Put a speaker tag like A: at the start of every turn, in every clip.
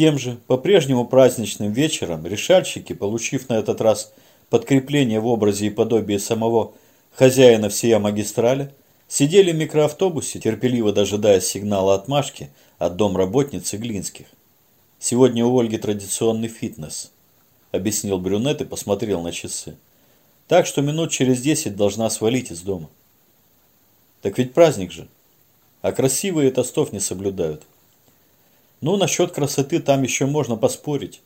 A: Тем же, по-прежнему праздничным вечером, решальщики, получив на этот раз подкрепление в образе и подобии самого хозяина всея магистрали, сидели в микроавтобусе, терпеливо дожидаясь сигнала отмашки от домработницы Глинских. Сегодня у Ольги традиционный фитнес, объяснил брюнет и посмотрел на часы. Так что минут через десять должна свалить из дома. Так ведь праздник же. А красивые тостов не соблюдают. Ну, насчет красоты там еще можно поспорить,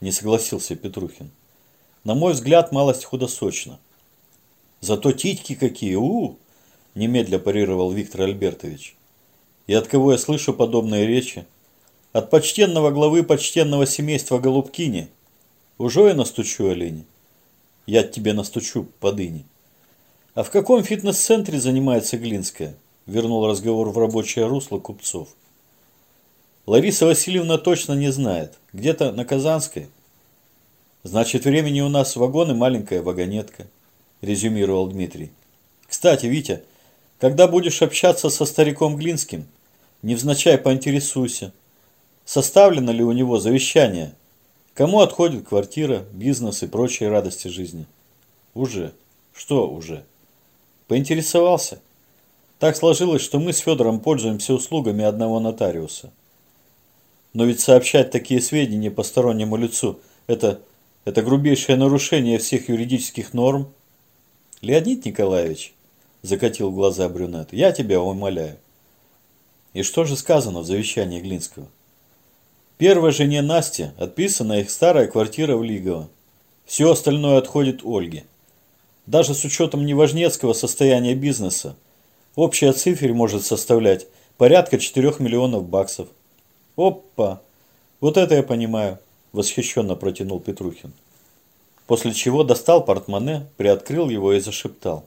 A: не согласился Петрухин. На мой взгляд, малость худосочна. Зато титьки какие, у, -у, немедля парировал Виктор Альбертович. И от кого я слышу подобные речи? От почтенного главы почтенного семейства Голубкини. Уже я настучу, олени. Я тебе настучу, подыни. А в каком фитнес-центре занимается Глинская? Вернул разговор в рабочее русло купцов. Лариса Васильевна точно не знает. Где-то на Казанской. Значит, времени у нас вагон и маленькая вагонетка, резюмировал Дмитрий. Кстати, Витя, когда будешь общаться со стариком Глинским, невзначай поинтересуйся, составлено ли у него завещание, кому отходит квартира, бизнес и прочие радости жизни. Уже. Что уже? Поинтересовался. Так сложилось, что мы с Федором пользуемся услугами одного нотариуса. Но ведь сообщать такие сведения постороннему лицу – это это грубейшее нарушение всех юридических норм. Леонид Николаевич, закатил глаза брюнет, я тебя умоляю. И что же сказано в завещании Глинского? Первой жене Насте отписана их старая квартира в Лигово. Все остальное отходит Ольге. Даже с учетом неважнецкого состояния бизнеса, общая цифра может составлять порядка 4 миллионов баксов. Опа! Вот это я понимаю. – восхищенно протянул Петрухин. После чего достал портмоне, приоткрыл его и зашептал.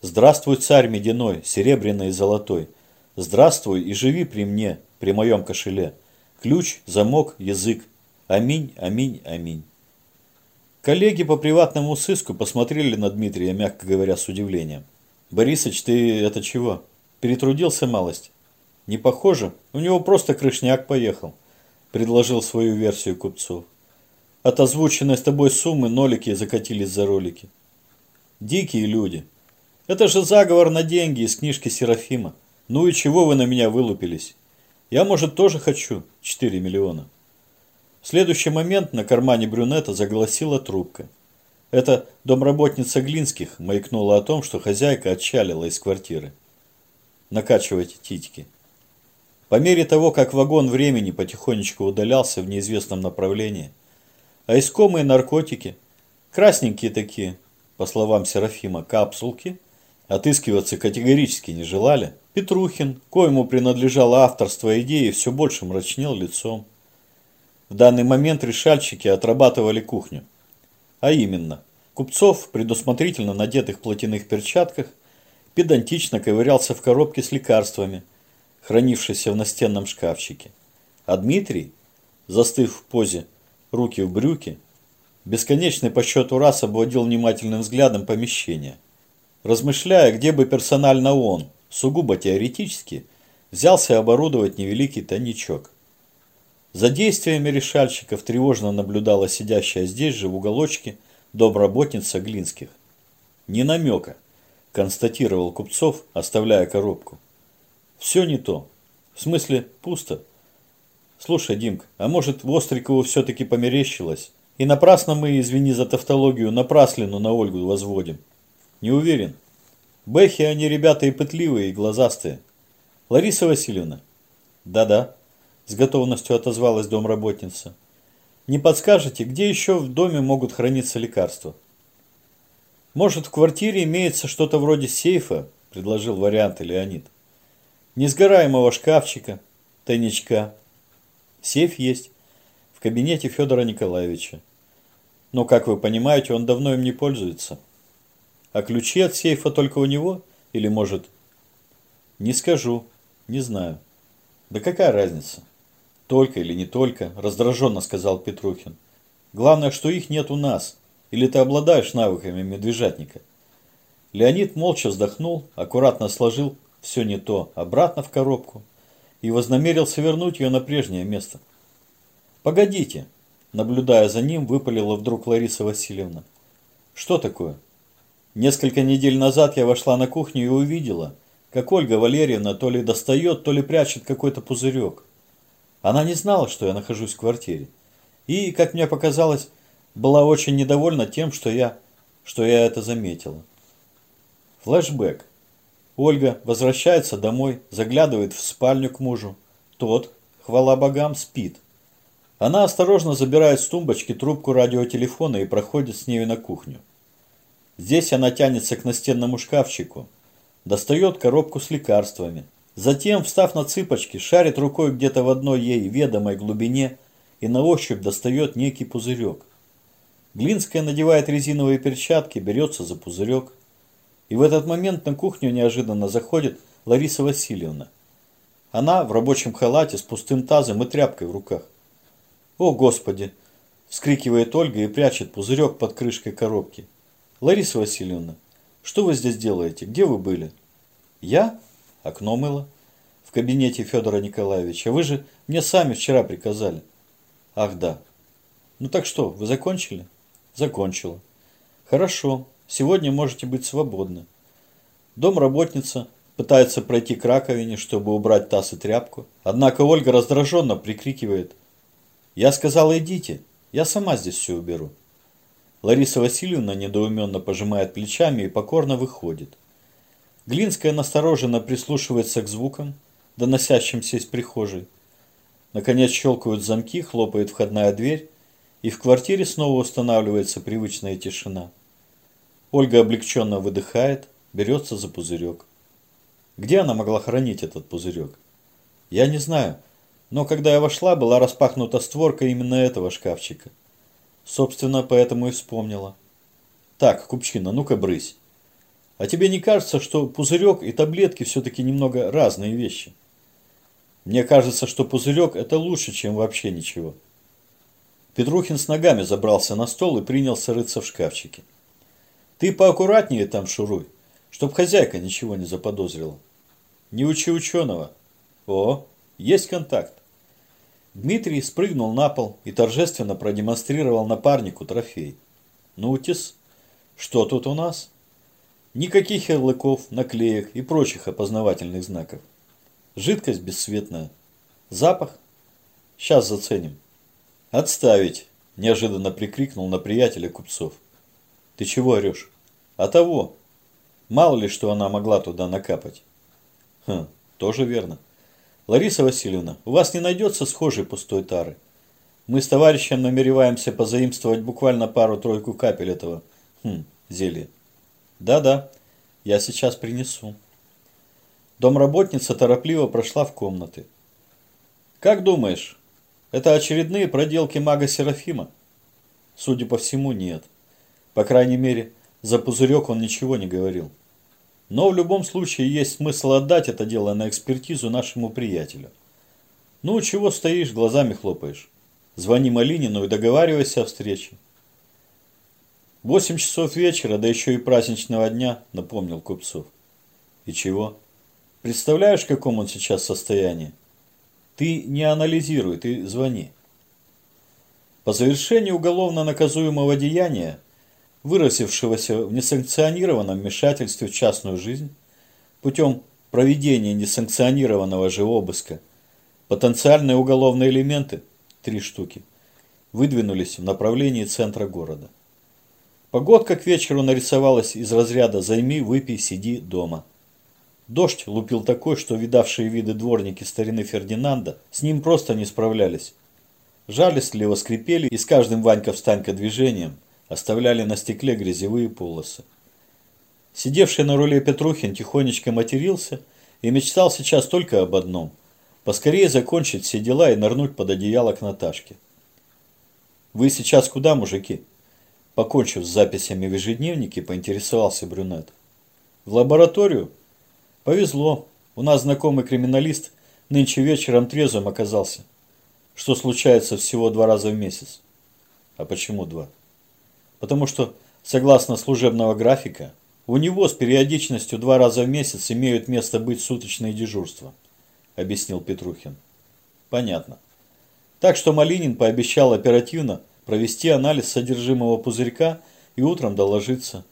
A: «Здравствуй, царь медяной, серебряный и золотой! Здравствуй и живи при мне, при моем кошеле! Ключ, замок, язык! Аминь, аминь, аминь!» Коллеги по приватному сыску посмотрели на Дмитрия, мягко говоря, с удивлением. «Борисыч, ты это чего? Перетрудился малость?» «Не похоже, у него просто крышняк поехал» предложил свою версию купцов. От озвученной с тобой суммы нолики закатились за ролики. Дикие люди. Это же заговор на деньги из книжки Серафима. Ну и чего вы на меня вылупились? Я, может, тоже хочу 4 миллиона. В следующий момент на кармане брюнета загласила трубка. Это домработница Глинских маякнула о том, что хозяйка отчалила из квартиры. Накачивайте титьки. По мере того, как вагон времени потихонечку удалялся в неизвестном направлении, а искомые наркотики, красненькие такие, по словам Серафима, капсулки, отыскиваться категорически не желали, Петрухин, коему принадлежало авторство идеи, все больше мрачнел лицом. В данный момент решальщики отрабатывали кухню. А именно, Купцов, предусмотрительно надетых платяных перчатках, педантично ковырялся в коробке с лекарствами – хранившийся в настенном шкафчике. А Дмитрий, застыв в позе, руки в брюки, бесконечный по счету раз обводил внимательным взглядом помещение, размышляя, где бы персонально он, сугубо теоретически, взялся оборудовать невеликий тайничок. За действиями решальщиков тревожно наблюдала сидящая здесь же в уголочке домработница Глинских. «Не намека», – констатировал Купцов, оставляя коробку. Все не то. В смысле, пусто. Слушай, Димка, а может Вострикову все-таки померещилось? И напрасно мы, извини за тавтологию, напраслину на Ольгу возводим. Не уверен. Бэхи они ребята и пытливые, и глазастые. Лариса Васильевна? Да-да, с готовностью отозвалась домработница. Не подскажете, где еще в доме могут храниться лекарства? Может, в квартире имеется что-то вроде сейфа, предложил вариант Леонид несгораемого шкафчика, тайничка. Сейф есть в кабинете Федора Николаевича. Но, как вы понимаете, он давно им не пользуется. А ключи от сейфа только у него? Или, может... Не скажу, не знаю. Да какая разница? Только или не только, раздраженно сказал Петрухин. Главное, что их нет у нас. Или ты обладаешь навыками медвежатника? Леонид молча вздохнул, аккуратно сложил все не то, обратно в коробку и вознамерился вернуть ее на прежнее место. Погодите, наблюдая за ним, выпалила вдруг Лариса Васильевна. Что такое? Несколько недель назад я вошла на кухню и увидела, как Ольга Валерьевна то ли достает, то ли прячет какой-то пузырек. Она не знала, что я нахожусь в квартире. И, как мне показалось, была очень недовольна тем, что я, что я это заметила. Флэшбэк. Ольга возвращается домой, заглядывает в спальню к мужу. Тот, хвала богам, спит. Она осторожно забирает с тумбочки трубку радиотелефона и проходит с нею на кухню. Здесь она тянется к настенному шкафчику, достает коробку с лекарствами. Затем, встав на цыпочки, шарит рукой где-то в одной ей ведомой глубине и на ощупь достает некий пузырек. Глинская надевает резиновые перчатки, берется за пузырек. И в этот момент на кухню неожиданно заходит Лариса Васильевна. Она в рабочем халате с пустым тазом и тряпкой в руках. «О, Господи!» – вскрикивает Ольга и прячет пузырек под крышкой коробки. «Лариса Васильевна, что вы здесь делаете? Где вы были?» «Я? Окно мыло. В кабинете Федора Николаевича. Вы же мне сами вчера приказали». «Ах, да. Ну так что, вы закончили?» «Закончила». «Хорошо. Сегодня можете быть свободны». Домработница пытается пройти к раковине, чтобы убрать таз и тряпку. Однако Ольга раздраженно прикрикивает – я сказала, идите, я сама здесь все уберу. Лариса Васильевна недоуменно пожимает плечами и покорно выходит. Глинская настороженно прислушивается к звукам, доносящимся из прихожей. Наконец щелкают замки, хлопает входная дверь, и в квартире снова устанавливается привычная тишина. Ольга облегченно выдыхает, берется за пузырек. Где она могла хранить этот пузырек? Я не знаю, но когда я вошла, была распахнута створка именно этого шкафчика. Собственно, поэтому и вспомнила. Так, Купчина, ну-ка брысь. А тебе не кажется, что пузырек и таблетки все-таки немного разные вещи? Мне кажется, что пузырек это лучше, чем вообще ничего. Петрухин с ногами забрался на стол и принялся рыться в шкафчике. Ты поаккуратнее там шуруй, чтоб хозяйка ничего не заподозрила. Не учи ученого. О, есть контакт. Дмитрий спрыгнул на пол и торжественно продемонстрировал напарнику трофей. «Нутис, что тут у нас?» Никаких ярлыков, наклеек и прочих опознавательных знаков. Жидкость бесцветная. Запах? Сейчас заценим. Отставить, неожиданно прикрикнул на приятеля купцов. Ты чего орешь? А того. Мало ли, что она могла туда накапать. Хм, тоже верно. Лариса Васильевна, у вас не найдется схожей пустой тары? Мы с товарищем намереваемся позаимствовать буквально пару-тройку капель этого хм, зелья. Да-да, я сейчас принесу. Домработница торопливо прошла в комнаты. Как думаешь, это очередные проделки мага Серафима? Судя по всему, нет. По крайней мере, за пузырек он ничего не говорил. Но в любом случае есть смысл отдать это дело на экспертизу нашему приятелю. Ну, чего стоишь, глазами хлопаешь? Звони Малинину и договаривайся о встрече. Восемь часов вечера, да еще и праздничного дня, напомнил Купцов. И чего? Представляешь, в каком он сейчас состоянии? Ты не анализируй, ты звони. По завершении уголовно наказуемого деяния выросившегося в несанкционированном вмешательстве в частную жизнь, путем проведения несанкционированного же обыска, потенциальные уголовные элементы, три штуки, выдвинулись в направлении центра города. Погодка к вечеру нарисовалась из разряда «займи, выпей, сиди дома». Дождь лупил такой, что видавшие виды дворники старины Фердинанда с ним просто не справлялись. Жалостливо скрипели и с каждым Ванька-встанька движением оставляли на стекле грязевые полосы. Сидевший на руле Петрухин тихонечко матерился и мечтал сейчас только об одном – поскорее закончить все дела и нырнуть под одеяло к Наташке. «Вы сейчас куда, мужики?» Покончив с записями в ежедневнике, поинтересовался брюнет. «В лабораторию?» «Повезло. У нас знакомый криминалист нынче вечером трезвым оказался. Что случается всего два раза в месяц». «А почему два?» Потому что, согласно служебного графика, у него с периодичностью два раза в месяц имеют место быть суточные дежурства, объяснил Петрухин. Понятно. Так что Малинин пообещал оперативно провести анализ содержимого пузырька и утром доложиться,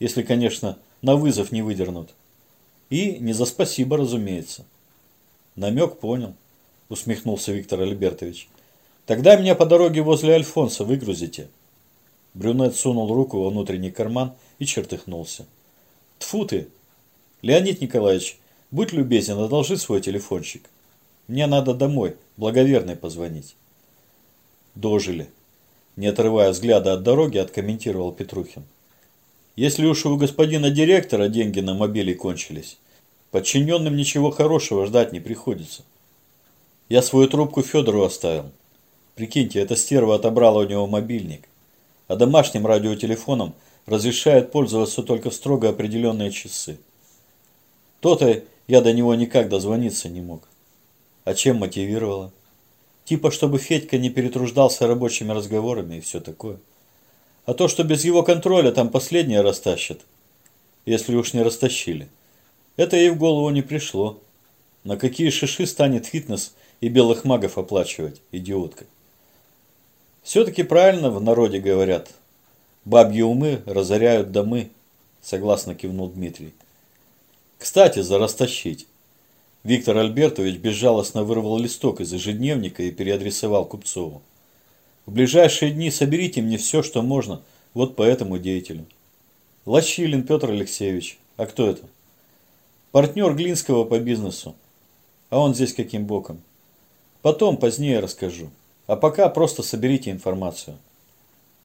A: если, конечно, на вызов не выдернут. И не за спасибо, разумеется. Намек понял, усмехнулся Виктор Альбертович. Тогда меня по дороге возле Альфонса выгрузите. Брюнет сунул руку во внутренний карман и чертыхнулся. Тфу ты! Леонид Николаевич, будь любезен, одолжи свой телефончик. Мне надо домой, благоверной позвонить. Дожили. Не отрывая взгляда от дороги, откомментировал Петрухин. Если уж у господина директора деньги на мобиле кончились, подчиненным ничего хорошего ждать не приходится. Я свою трубку Федору оставил. Прикиньте, эта стерва отобрала у него мобильник. А домашним радиотелефоном разрешает пользоваться только в строго определенные часы. То-то я до него никак дозвониться не мог. А чем мотивировала? Типа, чтобы Федька не перетруждался рабочими разговорами и все такое. А то, что без его контроля там последнее растащат, если уж не растащили, это ей в голову не пришло. На какие шиши станет фитнес и белых магов оплачивать, идиотка? Все-таки правильно в народе говорят. Бабьи умы разоряют домы, согласно кивнул Дмитрий. Кстати, за растащить. Виктор Альбертович безжалостно вырвал листок из ежедневника и переадресовал Купцову. В ближайшие дни соберите мне все, что можно, вот по этому деятелю. Лощилин Петр Алексеевич. А кто это? Партнер Глинского по бизнесу. А он здесь каким боком? Потом, позднее расскажу. А пока просто соберите информацию.